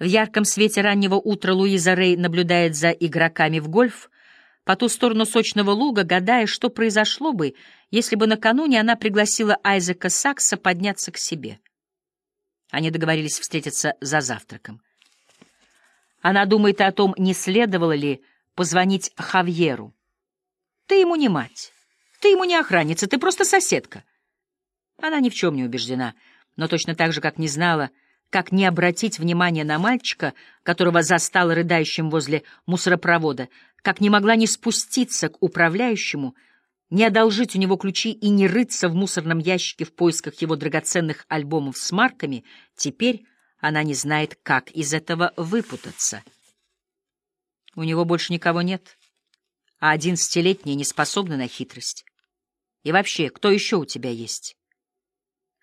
В ярком свете раннего утра Луиза Рей наблюдает за игроками в гольф по ту сторону сочного луга, гадая, что произошло бы, если бы накануне она пригласила Айзека Сакса подняться к себе. Они договорились встретиться за завтраком. Она думает о том, не следовало ли позвонить Хавьеру. Ты ему не мать, ты ему не охранница, ты просто соседка. Она ни в чем не убеждена, но точно так же, как не знала, как не обратить внимание на мальчика, которого застала рыдающим возле мусоропровода, как не могла не спуститься к управляющему, не одолжить у него ключи и не рыться в мусорном ящике в поисках его драгоценных альбомов с марками, теперь она не знает, как из этого выпутаться. У него больше никого нет, а одиннадцатилетний не способны на хитрость. И вообще, кто еще у тебя есть?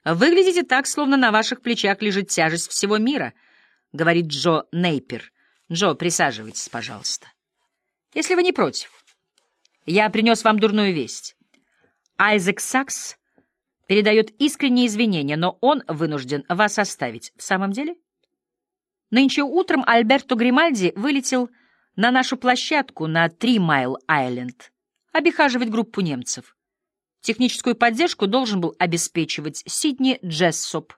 «Выглядите так, словно на ваших плечах лежит тяжесть всего мира», — говорит Джо Нейпер. «Джо, присаживайтесь, пожалуйста. Если вы не против. Я принес вам дурную весть. Айзек Сакс передает искренние извинения, но он вынужден вас оставить. В самом деле? Нынче утром Альберто Гримальди вылетел на нашу площадку на Три Майл Айленд обихаживать группу немцев. Техническую поддержку должен был обеспечивать Сидни Джессоп,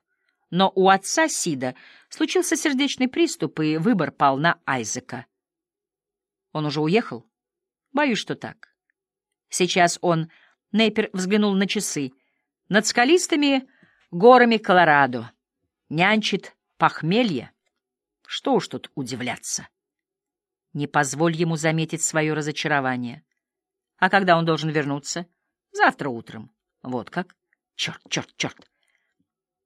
но у отца Сида случился сердечный приступ, и выбор пал на Айзека. Он уже уехал? Боюсь, что так. Сейчас он, Нейпер взглянул на часы, над скалистыми горами Колорадо, нянчит похмелье. Что уж тут удивляться. Не позволь ему заметить свое разочарование. А когда он должен вернуться? — Завтра утром. Вот как? Черт, черт, черт.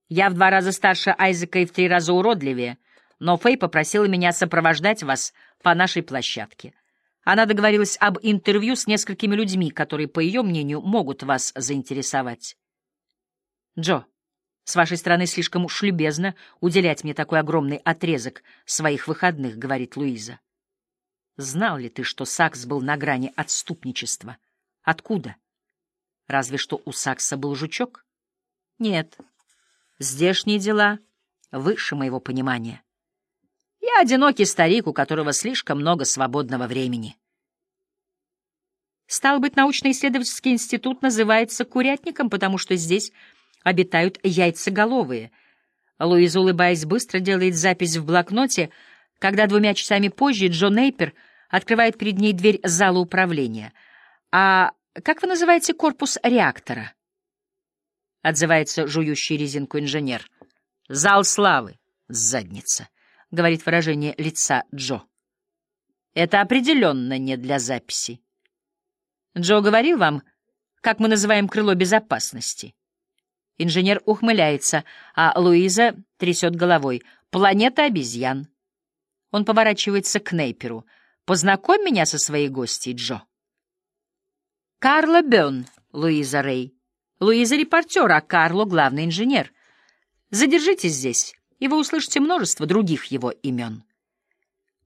Я в два раза старше Айзека и в три раза уродливее, но Фэй попросила меня сопровождать вас по нашей площадке. Она договорилась об интервью с несколькими людьми, которые, по ее мнению, могут вас заинтересовать. Джо, с вашей стороны слишком уж любезно уделять мне такой огромный отрезок своих выходных, — говорит Луиза. Знал ли ты, что Сакс был на грани отступничества? Откуда? — Разве что у Сакса был жучок? Нет. Здешние дела выше моего понимания. Я одинокий старик, у которого слишком много свободного времени. Стал быть, научно-исследовательский институт называется курятником, потому что здесь обитают яйцеголовые. Луиза, улыбаясь, быстро делает запись в блокноте, когда двумя часами позже Джон Нейпер открывает перед ней дверь зала управления. А как вы называете корпус реактора? Отзывается жующий резинку инженер. Зал славы. Задница, говорит выражение лица Джо. Это определенно не для записи. Джо говорил вам, как мы называем крыло безопасности. Инженер ухмыляется, а Луиза трясет головой. Планета обезьян. Он поворачивается к Нейперу. Познакомь меня со своей гостьей, Джо. Карла Бён, Луиза Рей. Луиза — репортер, а Карло — главный инженер. Задержитесь здесь, и вы услышите множество других его имен.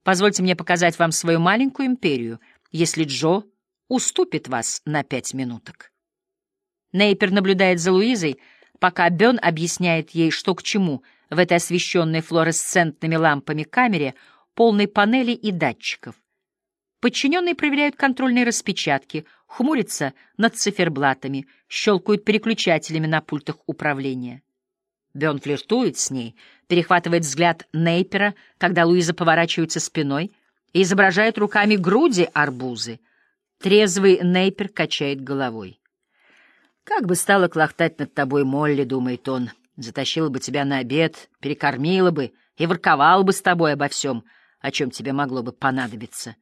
Позвольте мне показать вам свою маленькую империю, если Джо уступит вас на пять минуток. Нейпер наблюдает за Луизой, пока Бён объясняет ей, что к чему в этой освещенной флуоресцентными лампами камере, полной панели и датчиков. Подчиненные проверяют контрольные распечатки, хмурятся над циферблатами, щелкают переключателями на пультах управления. Бен флиртует с ней, перехватывает взгляд Нейпера, когда Луиза поворачивается спиной, и изображает руками груди арбузы. Трезвый Нейпер качает головой. «Как бы стало клохтать над тобой Молли», — думает он, — «затащила бы тебя на обед, перекормила бы и ворковала бы с тобой обо всем, о чем тебе могло бы понадобиться».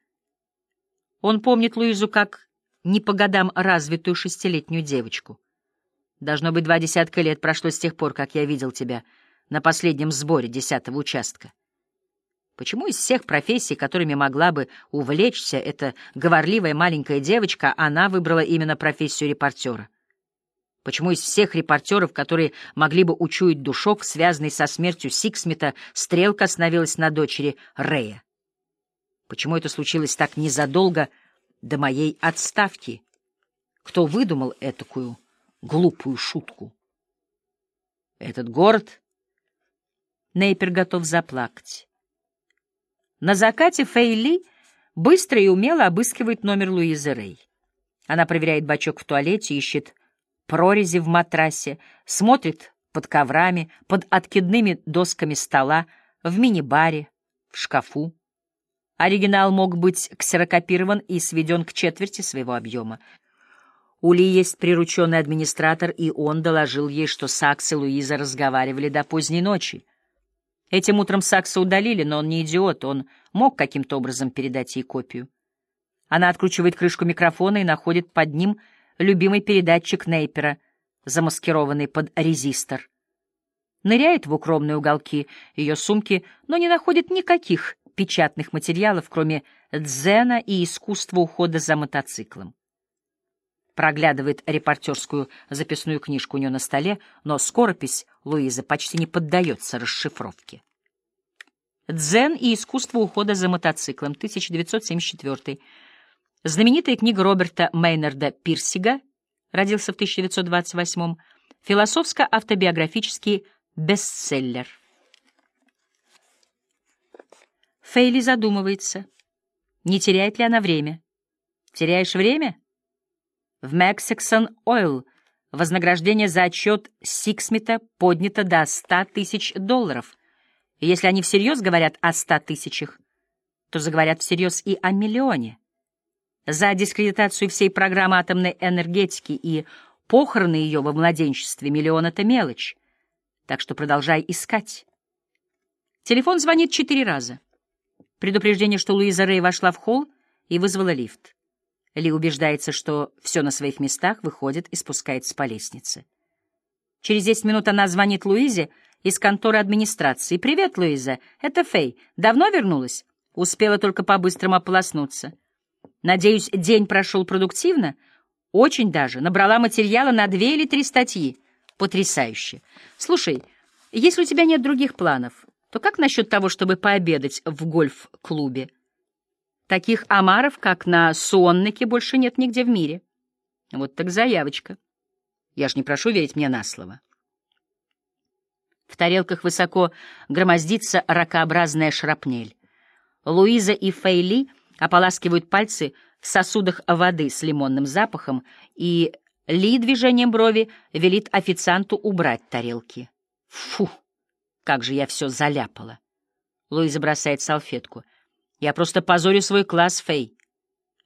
Он помнит Луизу как не по годам развитую шестилетнюю девочку. Должно быть, два десятка лет прошло с тех пор, как я видел тебя на последнем сборе десятого участка. Почему из всех профессий, которыми могла бы увлечься эта говорливая маленькая девочка, она выбрала именно профессию репортера? Почему из всех репортеров, которые могли бы учуять душок, связанный со смертью Сиксмита, стрелка остановилась на дочери Рея? Почему это случилось так незадолго до моей отставки? Кто выдумал этакую глупую шутку? Этот город... Нейпер готов заплакать. На закате Фейли быстро и умело обыскивает номер Луизы Рэй. Она проверяет бачок в туалете, ищет прорези в матрасе, смотрит под коврами, под откидными досками стола, в мини-баре, в шкафу. Оригинал мог быть ксерокопирован и сведен к четверти своего объема. У Ли есть прирученный администратор, и он доложил ей, что Сакс и Луиза разговаривали до поздней ночи. Этим утром Сакса удалили, но он не идиот, он мог каким-то образом передать ей копию. Она откручивает крышку микрофона и находит под ним любимый передатчик Нейпера, замаскированный под резистор. Ныряет в укромные уголки ее сумки, но не находит никаких печатных материалов, кроме дзена и искусства ухода за мотоциклом. Проглядывает репортерскую записную книжку у нее на столе, но скоропись Луиза почти не поддается расшифровке. «Дзен и искусство ухода за мотоциклом», 1974. Знаменитая книга Роберта Мейнарда Пирсига, родился в 1928 философско-автобиографический бестселлер. Фейли задумывается, не теряет ли она время. Теряешь время? В Мексиксон Ойл вознаграждение за отчет Сиксмита поднято до 100 тысяч долларов. И если они всерьез говорят о 100 тысячах, то заговорят всерьез и о миллионе. За дискредитацию всей программы атомной энергетики и похороны ее во младенчестве миллион — это мелочь. Так что продолжай искать. Телефон звонит четыре раза. Предупреждение, что Луиза Рэй вошла в холл и вызвала лифт. Ли убеждается, что все на своих местах, выходит и спускается по лестнице. Через десять минут она звонит Луизе из конторы администрации. «Привет, Луиза, это Фэй. Давно вернулась?» Успела только по-быстрому ополоснуться. «Надеюсь, день прошел продуктивно?» «Очень даже. Набрала материала на две или три статьи. Потрясающе. Слушай, если у тебя нет других планов, то как насчет того, чтобы пообедать в гольф-клубе? Таких омаров, как на Суоннике, больше нет нигде в мире. Вот так заявочка. Я ж не прошу верить мне на слово. В тарелках высоко громоздится ракообразная шрапнель. Луиза и Фейли ополаскивают пальцы в сосудах воды с лимонным запахом, и ли движением брови велит официанту убрать тарелки. Фу! Как же я все заляпала. Луиза бросает салфетку. Я просто позорю свой класс, Фэй.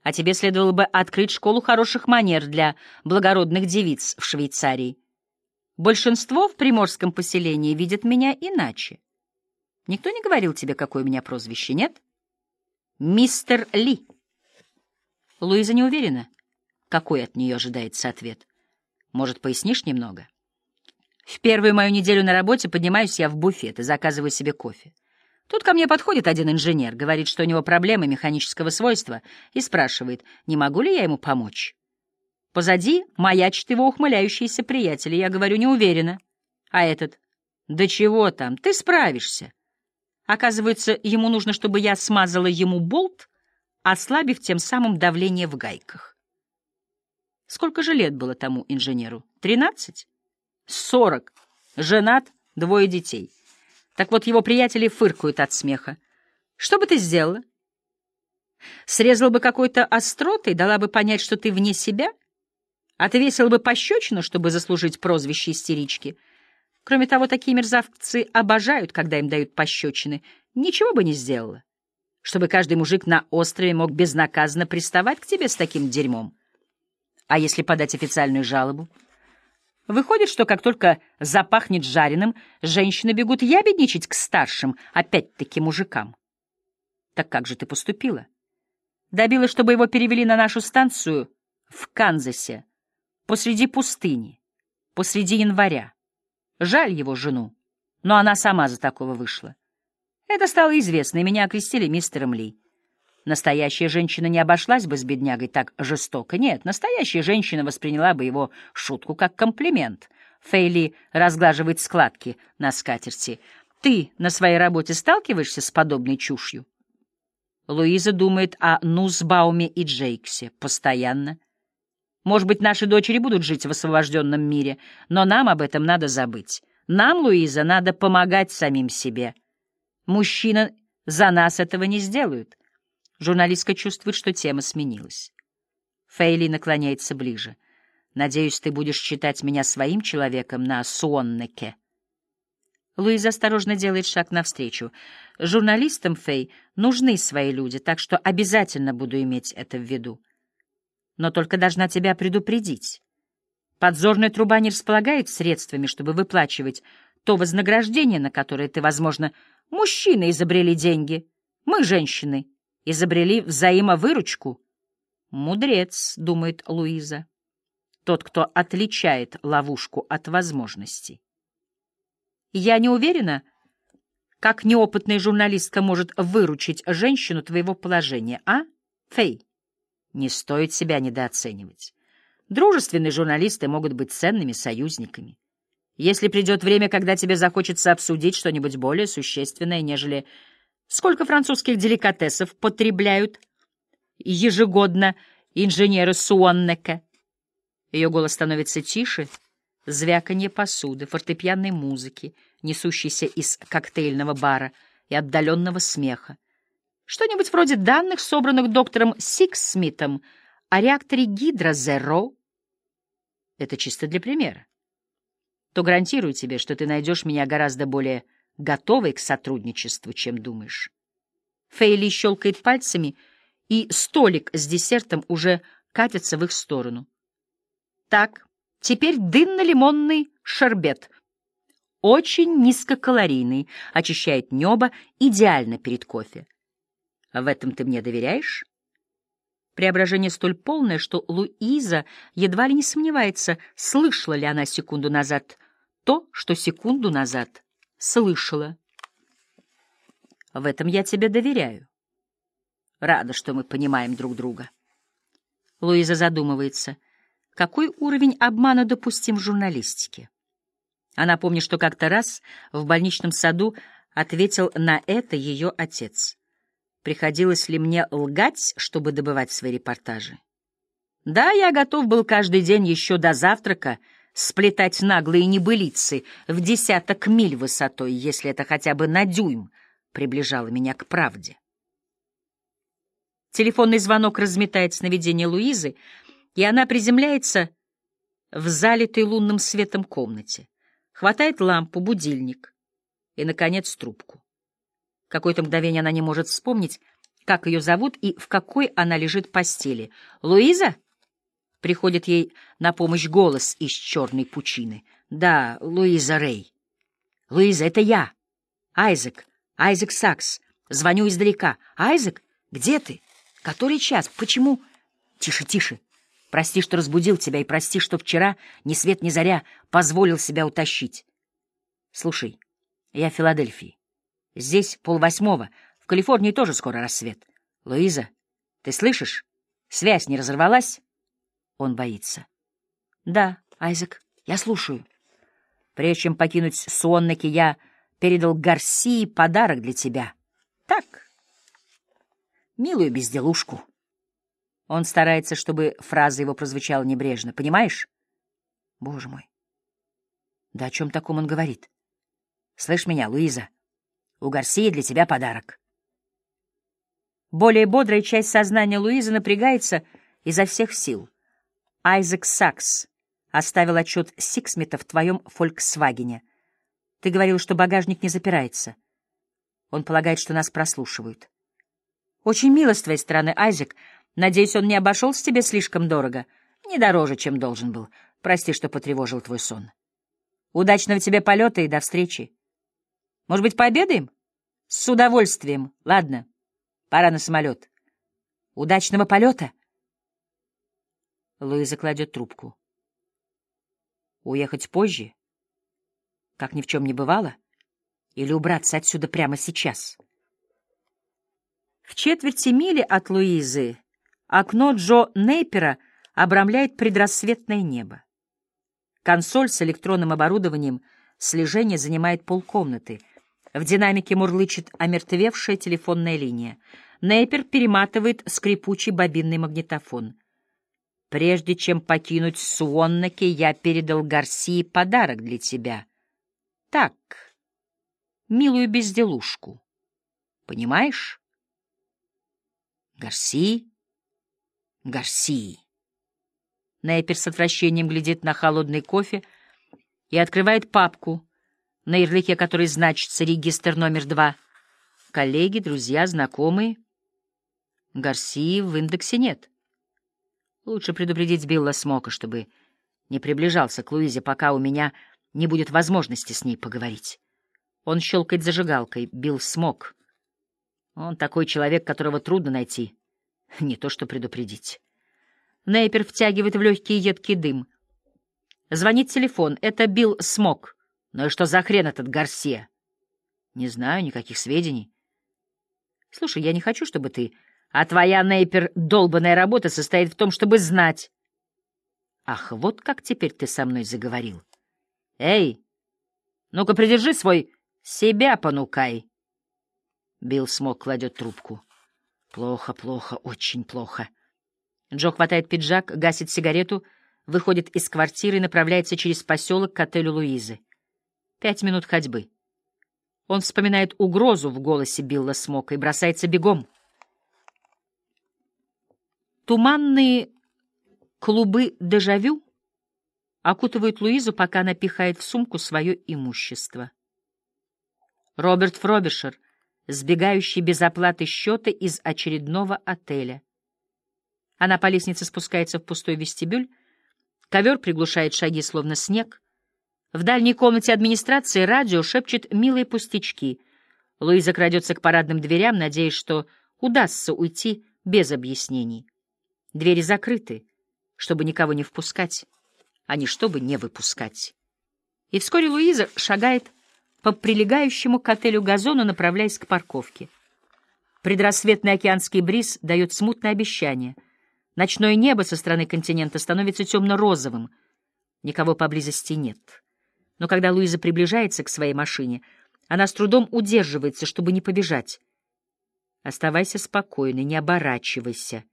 А тебе следовало бы открыть школу хороших манер для благородных девиц в Швейцарии. Большинство в приморском поселении видят меня иначе. Никто не говорил тебе, какое у меня прозвище, нет? Мистер Ли. Луиза не уверена, какой от нее ожидается ответ. Может, пояснишь немного? В первую мою неделю на работе поднимаюсь я в буфет и заказываю себе кофе. Тут ко мне подходит один инженер, говорит, что у него проблемы механического свойства, и спрашивает, не могу ли я ему помочь. Позади маячит его ухмыляющиеся приятели. Я говорю, не уверена. А этот, да чего там, ты справишься. Оказывается, ему нужно, чтобы я смазала ему болт, ослабив тем самым давление в гайках. Сколько же лет было тому инженеру? Тринадцать? Сорок. Женат, двое детей. Так вот, его приятели фыркают от смеха. Что бы ты сделала? Срезала бы какой-то остротой, дала бы понять, что ты вне себя? Отвесила бы пощечину, чтобы заслужить прозвище истерички? Кроме того, такие мерзавцы обожают, когда им дают пощечины. Ничего бы не сделала. Чтобы каждый мужик на острове мог безнаказанно приставать к тебе с таким дерьмом. А если подать официальную жалобу? Выходит, что как только запахнет жареным, женщины бегут ябедничать к старшим, опять-таки мужикам. Так как же ты поступила? Добилась, чтобы его перевели на нашу станцию в Канзасе, посреди пустыни, посреди января. Жаль его жену, но она сама за такого вышла. Это стало известно, и меня окрестили мистером Ли. Настоящая женщина не обошлась бы с беднягой так жестоко. Нет, настоящая женщина восприняла бы его шутку как комплимент. Фейли разглаживает складки на скатерти. Ты на своей работе сталкиваешься с подобной чушью? Луиза думает о Нусбауме и Джейксе постоянно. Может быть, наши дочери будут жить в освобожденном мире, но нам об этом надо забыть. Нам, Луиза, надо помогать самим себе. Мужчина За нас этого не сделают. Журналистка чувствует, что тема сменилась. Фейли наклоняется ближе. «Надеюсь, ты будешь считать меня своим человеком на Суоннеке». Луиза осторожно делает шаг навстречу. Журналистам, Фей, нужны свои люди, так что обязательно буду иметь это в виду. Но только должна тебя предупредить. Подзорная труба не располагает средствами, чтобы выплачивать то вознаграждение, на которое ты, возможно, мужчины изобрели деньги. Мы, женщины, изобрели взаимовыручку. Мудрец, думает Луиза, тот, кто отличает ловушку от возможностей. Я не уверена, как неопытная журналистка может выручить женщину твоего положения, а, Фей? Не стоит себя недооценивать. Дружественные журналисты могут быть ценными союзниками. Если придет время, когда тебе захочется обсудить что-нибудь более существенное, нежели сколько французских деликатесов потребляют ежегодно инженеры Суоннека. Ее голос становится тише, звяканье посуды, фортепианной музыки, несущейся из коктейльного бара и отдаленного смеха. Что-нибудь вроде данных, собранных доктором Сикс Смитом о реакторе Гидро-Зеро. Это чисто для примера. То гарантирую тебе, что ты найдешь меня гораздо более готовой к сотрудничеству, чем думаешь. Фейли щелкает пальцами, и столик с десертом уже катится в их сторону. Так, теперь дынно-лимонный шербет. Очень низкокалорийный, очищает небо, идеально перед кофе. В этом ты мне доверяешь? Преображение столь полное, что Луиза едва ли не сомневается, слышала ли она секунду назад то, что секунду назад слышала. В этом я тебе доверяю. Рада, что мы понимаем друг друга. Луиза задумывается, какой уровень обмана допустим в журналистике. Она помнит, что как-то раз в больничном саду ответил на это ее отец. Приходилось ли мне лгать, чтобы добывать свои репортажи? Да, я готов был каждый день еще до завтрака сплетать наглые небылицы в десяток миль высотой, если это хотя бы на дюйм приближало меня к правде. Телефонный звонок разметает сновидение Луизы, и она приземляется в залитой лунным светом комнате, хватает лампу, будильник и, наконец, трубку. Какое-то мгновение она не может вспомнить, как ее зовут и в какой она лежит постели. «Луиза?» Приходит ей на помощь голос из черной пучины. «Да, Луиза Рэй». «Луиза, это я. Айзек. Айзек Сакс. Звоню издалека. Айзек, где ты? Который час? Почему?» «Тише, тише. Прости, что разбудил тебя, и прости, что вчера, ни свет ни заря, позволил себя утащить. Слушай, я в Филадельфии. Здесь полвосьмого. В Калифорнии тоже скоро рассвет. Луиза, ты слышишь? Связь не разорвалась?» Он боится. Да, Айзек, я слушаю. Прежде чем покинуть Суоннеки, я передал Гарсии подарок для тебя. Так, милую безделушку. Он старается, чтобы фраза его прозвучала небрежно. Понимаешь? Боже мой. Да о чем таком он говорит? Слышь меня, Луиза, у Гарсии для тебя подарок. Более бодрая часть сознания Луизы напрягается изо всех сил. Айзек Сакс оставил отчет Сиксмита в твоем «Фольксвагене». Ты говорил, что багажник не запирается. Он полагает, что нас прослушивают. Очень мило с твоей стороны, Айзек. Надеюсь, он не обошелся тебе слишком дорого. Не дороже, чем должен был. Прости, что потревожил твой сон. Удачного тебе полета и до встречи. Может быть, пообедаем? С удовольствием. Ладно, пора на самолет. Удачного полета! Луиза кладет трубку. Уехать позже? Как ни в чем не бывало? Или убраться отсюда прямо сейчас? В четверти мили от Луизы окно Джо Нейпера обрамляет предрассветное небо. Консоль с электронным оборудованием слежения занимает полкомнаты. В динамике мурлычет омертвевшая телефонная линия. Нейпер перематывает скрипучий бобинный магнитофон. Прежде чем покинуть Суоннаки, я передал Гарсии подарок для тебя. Так, милую безделушку. Понимаешь? Гарси, Гарси. Нейпер с отвращением глядит на холодный кофе и открывает папку, на ярлыке которой значится регистр номер два. Коллеги, друзья, знакомые. Гарси в индексе нет. Лучше предупредить Билла Смока, чтобы не приближался к Луизе, пока у меня не будет возможности с ней поговорить. Он щелкает зажигалкой. Билл Смок. Он такой человек, которого трудно найти. Не то что предупредить. Нейпер втягивает в легкий едкий дым. Звонит телефон. Это Билл Смок. Ну и что за хрен этот Гарсия? Не знаю, никаких сведений. Слушай, я не хочу, чтобы ты... А твоя, Нейпер, долбанная работа состоит в том, чтобы знать. Ах, вот как теперь ты со мной заговорил. Эй, ну-ка придержи свой... Себя понукай. Билл Смок кладет трубку. Плохо, плохо, очень плохо. Джо хватает пиджак, гасит сигарету, выходит из квартиры и направляется через поселок к отелю Луизы. Пять минут ходьбы. Он вспоминает угрозу в голосе Билла Смока и бросается бегом. Туманные клубы дежавю окутывают Луизу, пока она пихает в сумку свое имущество. Роберт Фробишер, сбегающий без оплаты счета из очередного отеля. Она по лестнице спускается в пустой вестибюль, ковер приглушает шаги, словно снег. В дальней комнате администрации радио шепчет милые пустячки. Луиза крадется к парадным дверям, надеясь, что удастся уйти без объяснений. Двери закрыты, чтобы никого не впускать, а не чтобы не выпускать. И вскоре Луиза шагает по прилегающему к отелю газону, направляясь к парковке. Предрассветный океанский бриз дает смутное обещание. Ночное небо со стороны континента становится темно-розовым. Никого поблизости нет. Но когда Луиза приближается к своей машине, она с трудом удерживается, чтобы не побежать. Оставайся спокойной, не оборачивайся.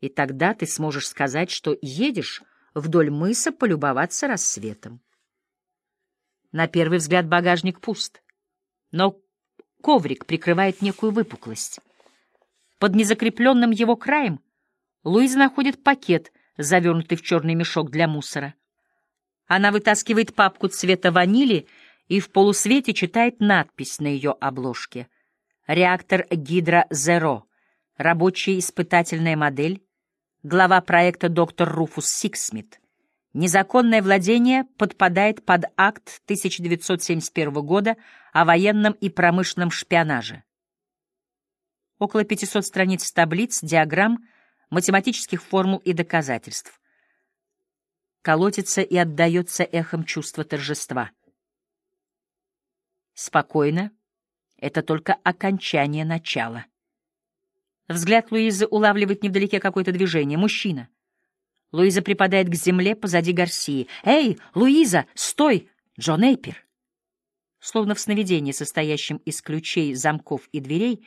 И тогда ты сможешь сказать, что едешь вдоль мыса полюбоваться рассветом. На первый взгляд багажник пуст, но коврик прикрывает некую выпуклость. Под незакрепленным его краем Луиза находит пакет, завернутый в черный мешок для мусора. Она вытаскивает папку цвета ванили и в полусвете читает надпись на ее обложке. «Реактор Гидро Зеро. Рабочая испытательная модель. Глава проекта доктор Руфус Сиксмит. Незаконное владение подпадает под акт 1971 года о военном и промышленном шпионаже. Около 500 страниц таблиц, диаграмм, математических формул и доказательств. Колотится и отдается эхом чувство торжества. Спокойно. Это только окончание начала. Взгляд Луизы улавливает невдалеке какое-то движение. Мужчина — Луиза припадает к земле позади Гарсии. «Эй, Луиза, стой! Джон Эйпер!» Словно в сновидении, состоящем из ключей, замков и дверей,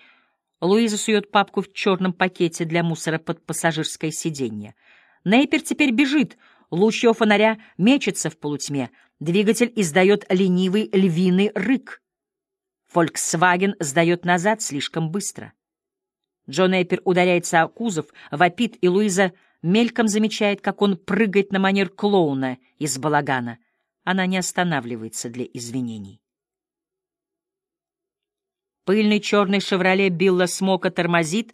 Луиза сует папку в черном пакете для мусора под пассажирское сиденье. Нейпер теперь бежит, луч его фонаря мечется в полутьме, двигатель издает ленивый львиный рык. «Фольксваген» сдает назад слишком быстро. Джон Эйпер ударяется о кузов, вопит, и Луиза мельком замечает, как он прыгает на манер клоуна из балагана. Она не останавливается для извинений. Пыльный черный «Шевроле» Билла Смока тормозит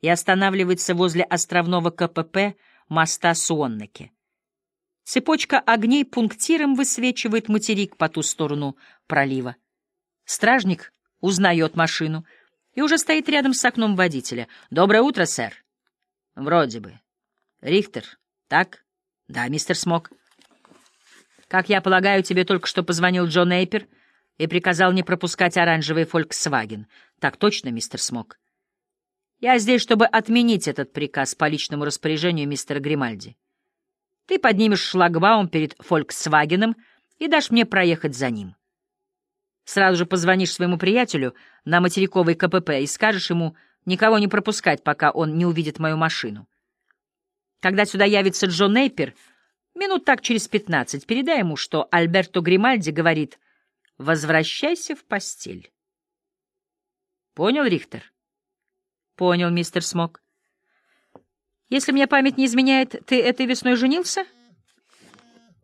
и останавливается возле островного КПП моста Суоннеке. Цепочка огней пунктиром высвечивает материк по ту сторону пролива. Стражник узнает машину и уже стоит рядом с окном водителя. «Доброе утро, сэр». «Вроде бы». Рихтер, так? Да, мистер Смок. Как я полагаю, тебе только что позвонил Джон Эйпер и приказал не пропускать оранжевый Volkswagen. Так точно, мистер Смок? Я здесь, чтобы отменить этот приказ по личному распоряжению мистера Гримальди. Ты поднимешь шлагбаум перед Фольксвагеном и дашь мне проехать за ним. Сразу же позвонишь своему приятелю на материковый КПП и скажешь ему никого не пропускать, пока он не увидит мою машину. Когда сюда явится Джон Нейпер, минут так через пятнадцать, передай ему, что Альберто Гримальди говорит «возвращайся в постель». Понял, Рихтер? Понял, мистер Смок. Если мне память не изменяет, ты этой весной женился?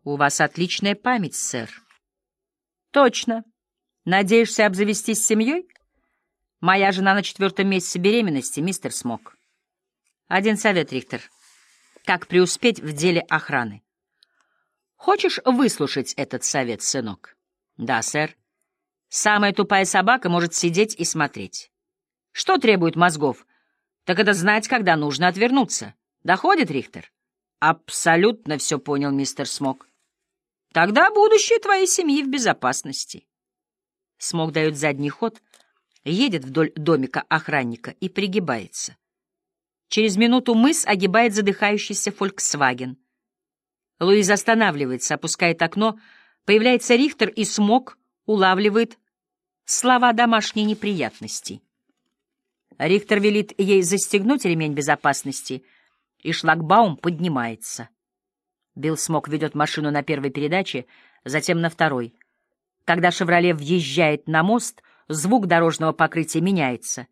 У вас отличная память, сэр. Точно. Надеешься обзавестись семьей? Моя жена на четвертом месяце беременности, мистер Смок. Один совет, Рихтер. Как преуспеть в деле охраны? Хочешь выслушать этот совет, сынок? Да, сэр. Самая тупая собака может сидеть и смотреть. Что требует мозгов? Так это знать, когда нужно отвернуться. Доходит, Рихтер? Абсолютно все понял мистер Смок. Тогда будущее твоей семьи в безопасности. Смок дает задний ход, едет вдоль домика охранника и пригибается. Через минуту мыс огибает задыхающийся «Фольксваген». Луиз останавливается, опускает окно, появляется Рихтер и Смок улавливает слова домашней неприятности. Рихтер велит ей застегнуть ремень безопасности, и шлагбаум поднимается. Билл Смок ведет машину на первой передаче, затем на второй. Когда «Шевроле» въезжает на мост, звук дорожного покрытия меняется.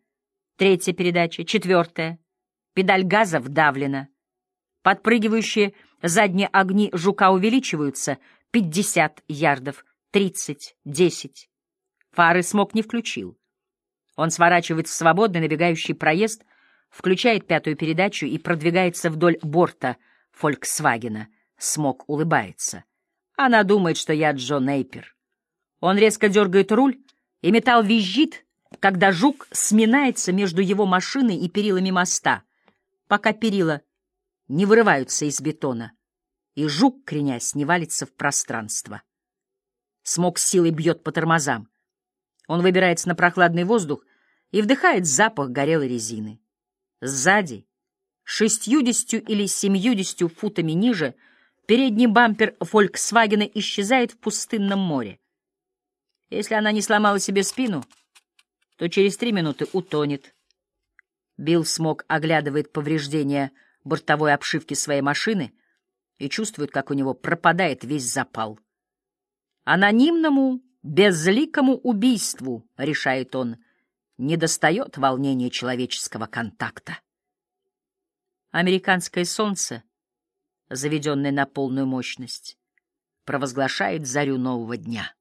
Третья передача, четвертая. Педаль газа вдавлена. Подпрыгивающие задние огни жука увеличиваются. Пятьдесят ярдов, тридцать, десять. Фары смог не включил. Он сворачивает в свободный набегающий проезд, включает пятую передачу и продвигается вдоль борта «Фольксвагена». Смок улыбается. Она думает, что я Джон Эйпер. Он резко дергает руль, и металл визжит, когда жук сминается между его машиной и перилами моста, пока перила не вырываются из бетона, и жук, кренясь, не валится в пространство. Смог силой бьет по тормозам. Он выбирается на прохладный воздух и вдыхает запах горелой резины. Сзади, шестьюдесятью или семьюдесятью футами ниже, передний бампер «Фольксвагена» исчезает в пустынном море. Если она не сломала себе спину, то через три минуты утонет. Билл Смок оглядывает повреждения бортовой обшивки своей машины и чувствует, как у него пропадает весь запал. Анонимному, безликому убийству, решает он, недостает волнения человеческого контакта. Американское солнце, заведенное на полную мощность, провозглашает зарю нового дня.